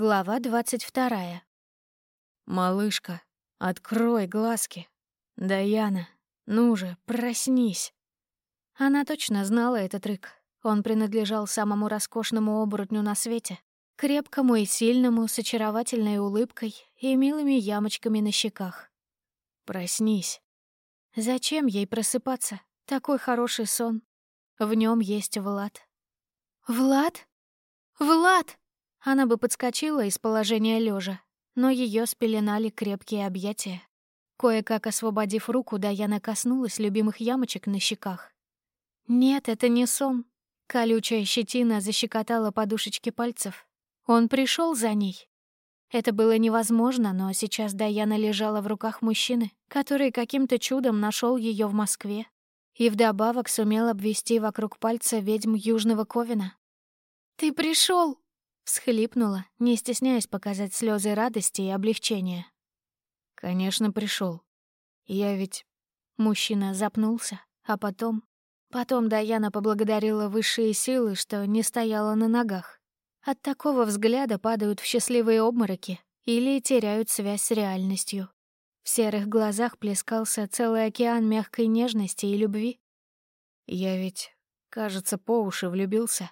Глава двадцать вторая. «Малышка, открой глазки. Даяна, ну же, проснись». Она точно знала этот рык. Он принадлежал самому роскошному оборотню на свете. Крепкому и сильному, с очаровательной улыбкой и милыми ямочками на щеках. «Проснись». Зачем ей просыпаться? Такой хороший сон. В нем есть Влад. «Влад? Влад!» Она бы подскочила из положения лежа, но ее спеленали крепкие объятия. Кое-как освободив руку, Даяна коснулась любимых ямочек на щеках. Нет, это не сон. Колючая щетина защекотала подушечки пальцев. Он пришел за ней. Это было невозможно, но сейчас Даяна лежала в руках мужчины, который каким-то чудом нашел ее в Москве и вдобавок сумел обвести вокруг пальца ведьм Южного Ковина. «Ты пришел! Всхлипнула, не стесняясь показать слезы радости и облегчения. «Конечно, пришел. Я ведь...» Мужчина запнулся, а потом... Потом Даяна поблагодарила высшие силы, что не стояла на ногах. От такого взгляда падают в счастливые обмороки или теряют связь с реальностью. В серых глазах плескался целый океан мягкой нежности и любви. Я ведь, кажется, по уши влюбился.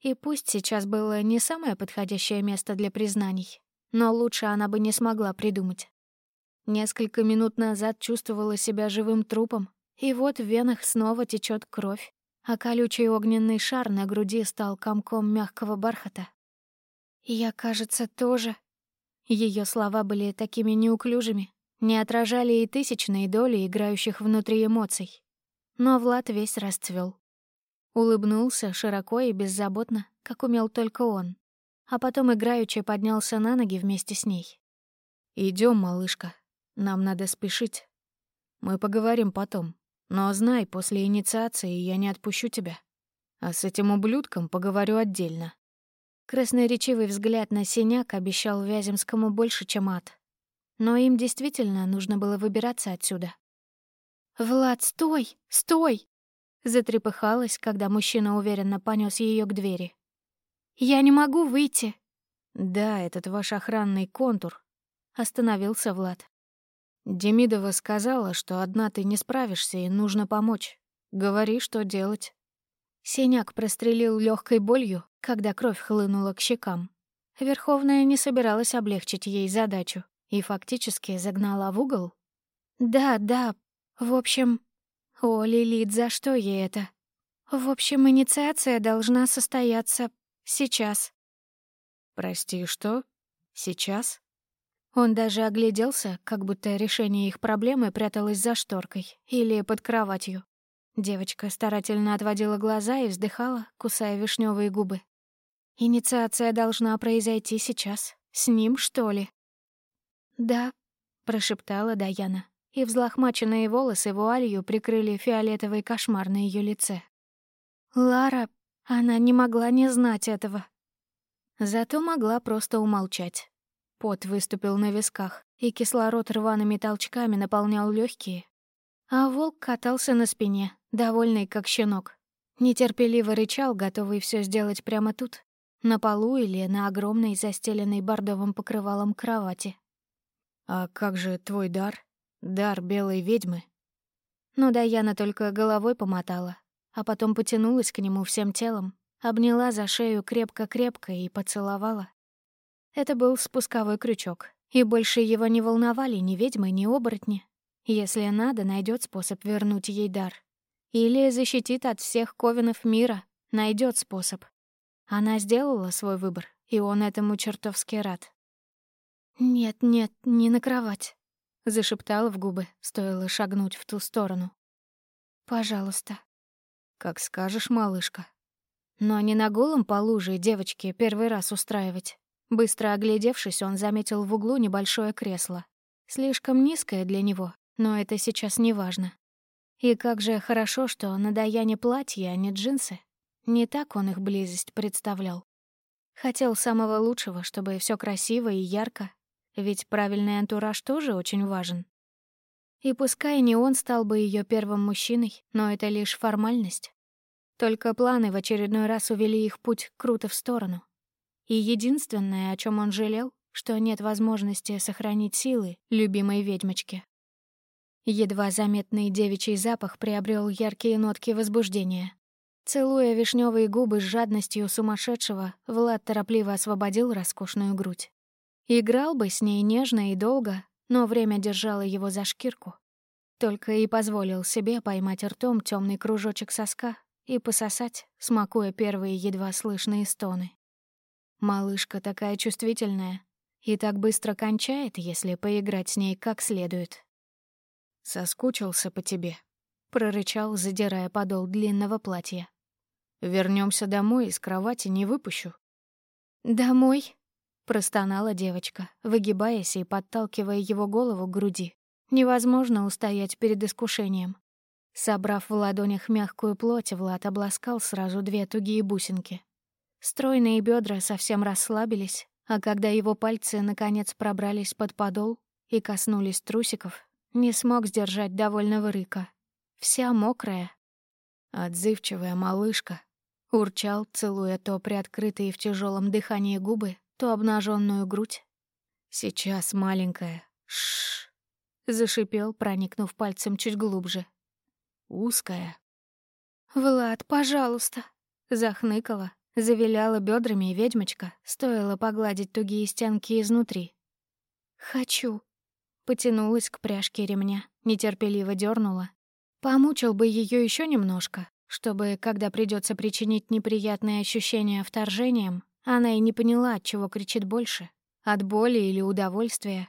И пусть сейчас было не самое подходящее место для признаний, но лучше она бы не смогла придумать. Несколько минут назад чувствовала себя живым трупом, и вот в венах снова течет кровь, а колючий огненный шар на груди стал комком мягкого бархата. «Я, кажется, тоже...» Ее слова были такими неуклюжими, не отражали и тысячные доли играющих внутри эмоций. Но Влад весь расцвел. Улыбнулся широко и беззаботно, как умел только он. А потом играючи поднялся на ноги вместе с ней. Идем, малышка. Нам надо спешить. Мы поговорим потом. Но знай, после инициации я не отпущу тебя. А с этим ублюдком поговорю отдельно». Красноречивый взгляд на синяк обещал Вяземскому больше, чем ад. Но им действительно нужно было выбираться отсюда. «Влад, стой! Стой!» Затрепыхалась, когда мужчина уверенно понёс её к двери. «Я не могу выйти!» «Да, этот ваш охранный контур», — остановился Влад. «Демидова сказала, что одна ты не справишься и нужно помочь. Говори, что делать». Синяк прострелил лёгкой болью, когда кровь хлынула к щекам. Верховная не собиралась облегчить ей задачу и фактически загнала в угол. «Да, да, в общем, о, Лилит, за что ей это? В общем, инициация должна состояться сейчас. Прости, что? Сейчас? Он даже огляделся, как будто решение их проблемы пряталось за шторкой или под кроватью. Девочка старательно отводила глаза и вздыхала, кусая вишневые губы. Инициация должна произойти сейчас. С ним, что ли? «Да», — прошептала Даяна и взлохмаченные волосы вуалью прикрыли фиолетовый кошмар на ее лице. Лара, она не могла не знать этого. Зато могла просто умолчать. Пот выступил на висках, и кислород рваными толчками наполнял легкие. А волк катался на спине, довольный как щенок. Нетерпеливо рычал, готовый все сделать прямо тут, на полу или на огромной застеленной бордовым покрывалом кровати. «А как же твой дар?» Дар белой ведьмы. Но Даяна только головой помотала, а потом потянулась к нему всем телом, обняла за шею крепко-крепко и поцеловала. Это был спусковой крючок, и больше его не волновали ни ведьмы, ни оборотни. Если надо, найдет способ вернуть ей дар. Или защитит от всех ковенов мира, найдет способ. Она сделала свой выбор, и он этому чертовски рад. «Нет, нет, не на кровать», Зашептала в губы, стоило шагнуть в ту сторону. «Пожалуйста». «Как скажешь, малышка». Но не на голом полу же девочке первый раз устраивать. Быстро оглядевшись, он заметил в углу небольшое кресло. Слишком низкое для него, но это сейчас не важно. И как же хорошо, что на Даяне платье, а не джинсы. Не так он их близость представлял. Хотел самого лучшего, чтобы все красиво и ярко, ведь правильный антураж тоже очень важен. И пускай не он стал бы ее первым мужчиной, но это лишь формальность. Только планы в очередной раз увели их путь круто в сторону. И единственное, о чем он жалел, что нет возможности сохранить силы любимой ведьмочки. Едва заметный девичий запах приобрел яркие нотки возбуждения. Целуя вишневые губы с жадностью сумасшедшего, Влад торопливо освободил роскошную грудь. Играл бы с ней нежно и долго, но время держало его за шкирку. Только и позволил себе поймать ртом темный кружочек соска и пососать, смакуя первые едва слышные стоны. Малышка такая чувствительная и так быстро кончает, если поиграть с ней как следует. «Соскучился по тебе», — прорычал, задирая подол длинного платья. Вернемся домой, из кровати не выпущу». «Домой?» Простонала девочка, выгибаясь и подталкивая его голову к груди. Невозможно устоять перед искушением. Собрав в ладонях мягкую плоть, Влад обласкал сразу две тугие бусинки. Стройные бедра совсем расслабились, а когда его пальцы наконец пробрались под подол и коснулись трусиков, не смог сдержать довольного рыка. Вся мокрая. Отзывчивая малышка. Урчал, целуя то приоткрытые в тяжелом дыхании губы, то обнаженную грудь. «Сейчас, маленькая. Шш. зашипел, проникнув пальцем чуть глубже. «Узкая». «Влад, пожалуйста!» — захныкала, завиляла бедрами ведьмочка, стоило погладить тугие стенки изнутри. «Хочу!» — потянулась к пряжке ремня, нетерпеливо дернула. Помучил бы ее еще немножко, чтобы, когда придется причинить неприятные ощущения вторжением, она и не поняла, от чего кричит больше — от боли или удовольствия.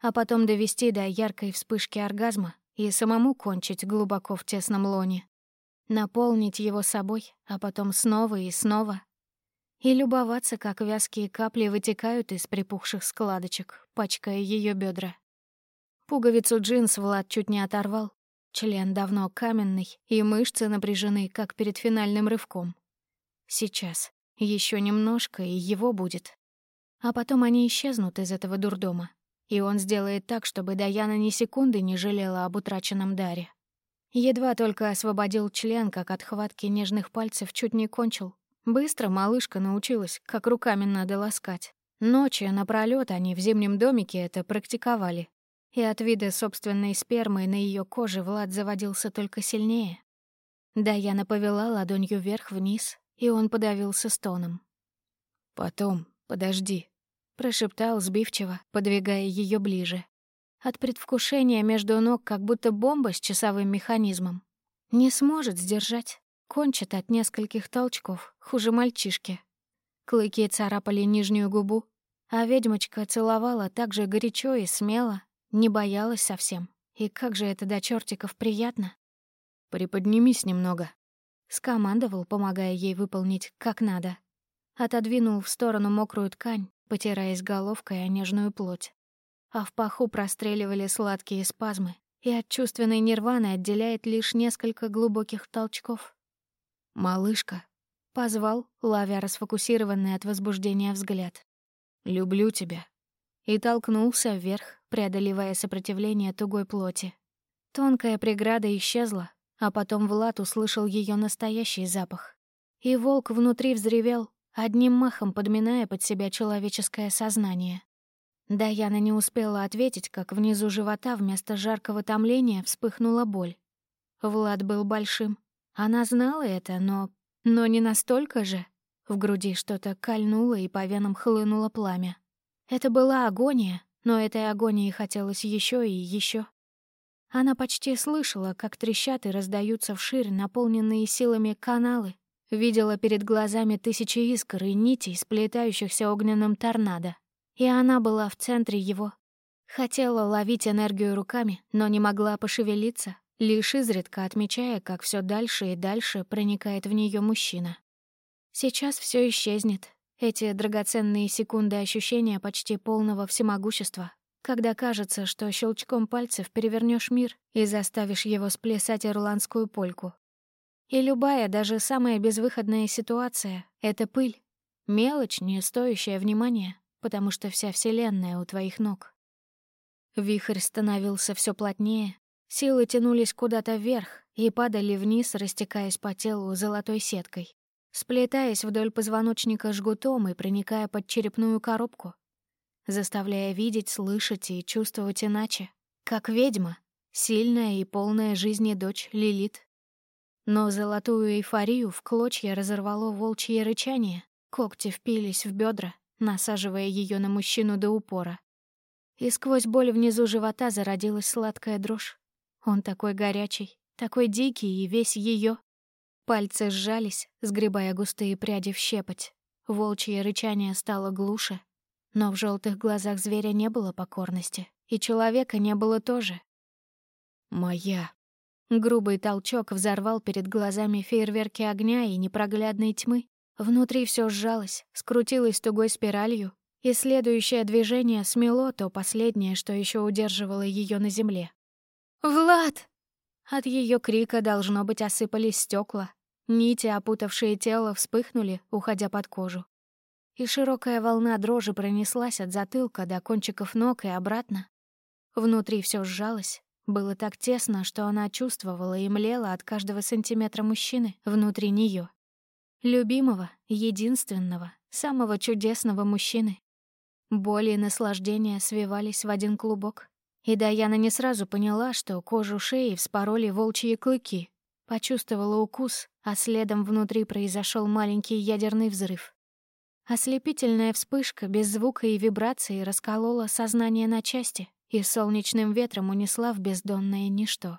А потом довести до яркой вспышки оргазма и самому кончить глубоко в тесном лоне. Наполнить его собой, а потом снова и снова. И любоваться, как вязкие капли вытекают из припухших складочек, пачкая ее бедра. Пуговицу джинс Влад чуть не оторвал. Член давно каменный, и мышцы напряжены, как перед финальным рывком. Сейчас. Еще немножко, и его будет. А потом они исчезнут из этого дурдома. И он сделает так, чтобы Даяна ни секунды не жалела об утраченном даре. Едва только освободил член, как от хватки нежных пальцев чуть не кончил. Быстро малышка научилась, как руками надо ласкать. Ночи напролёт они в зимнем домике это практиковали. И от вида собственной спермы на ее коже Влад заводился только сильнее. Даяна повела ладонью вверх-вниз, и он подавился стоном. «Потом, подожди», — прошептал сбивчиво, подвигая ее ближе. От предвкушения между ног как будто бомба с часовым механизмом. Не сможет сдержать, кончит от нескольких толчков, хуже мальчишки. Клыки царапали нижнюю губу, а ведьмочка целовала так же горячо и смело, не боялась совсем. И как же это до чертиков приятно. «Приподнимись немного», Скомандовал, помогая ей выполнить как надо. Отодвинул в сторону мокрую ткань, потираясь головкой о нежную плоть. А в паху простреливали сладкие спазмы, и от чувственной нирваны отделяет лишь несколько глубоких толчков. «Малышка», — позвал, ловя расфокусированный от возбуждения взгляд. «Люблю тебя». И толкнулся вверх, преодолевая сопротивление тугой плоти. Тонкая преграда исчезла, а потом Влад услышал ее настоящий запах. И волк внутри взревел, одним махом подминая под себя человеческое сознание. Даяна не успела ответить, как внизу живота вместо жаркого томления вспыхнула боль. Влад был большим. Она знала это, но... Но не настолько же. В груди что-то кольнуло, и по венам хлынуло пламя. Это была агония, но этой агонии хотелось еще и еще. Она почти слышала, как трещат и раздаются вширь наполненные силами каналы, видела перед глазами тысячи искр и нитей, сплетающихся огненным торнадо. И она была в центре его. Хотела ловить энергию руками, но не могла пошевелиться, лишь изредка отмечая, как все дальше и дальше проникает в нее мужчина. Сейчас все исчезнет. Эти драгоценные секунды ощущения почти полного всемогущества, когда кажется, что щелчком пальцев перевернешь мир и заставишь его сплясать ирландскую польку. И любая, даже самая безвыходная ситуация — это пыль. Мелочь, не стоящая внимания, потому что вся Вселенная у твоих ног. Вихрь становился все плотнее, силы тянулись куда-то вверх и падали вниз, растекаясь по телу золотой сеткой. сплетаясь вдоль позвоночника жгутом и проникая под черепную коробку, заставляя видеть, слышать и чувствовать иначе, как ведьма, сильная и полная жизни дочь Лилит. Но золотую эйфорию в клочья разорвало волчье рычание, когти впились в бедра, насаживая ее на мужчину до упора. И сквозь боль внизу живота зародилась сладкая дрожь. Он такой горячий, такой дикий и весь ее. Пальцы сжались, сгребая густые пряди в щепоть. Волчье рычание стало глуше, но в желтых глазах зверя не было покорности, и человека не было тоже. «Моя». Грубый толчок взорвал перед глазами фейерверки огня и непроглядной тьмы. Внутри все сжалось, скрутилось тугой спиралью, и следующее движение смело то последнее, что еще удерживало ее на земле. «Влад!» От ее крика, должно быть, осыпались стекла. Нити, опутавшие тело, вспыхнули, уходя под кожу и широкая волна дрожи пронеслась от затылка до кончиков ног и обратно. Внутри все сжалось. Было так тесно, что она чувствовала и млела от каждого сантиметра мужчины внутри нее. Любимого, единственного, самого чудесного мужчины. Боли и наслаждения свивались в один клубок. И Даяна не сразу поняла, что кожу шеи вспороли волчьи клыки. Почувствовала укус, а следом внутри произошел маленький ядерный взрыв. Ослепительная вспышка без звука и вибрации расколола сознание на части и солнечным ветром унесла в бездонное ничто.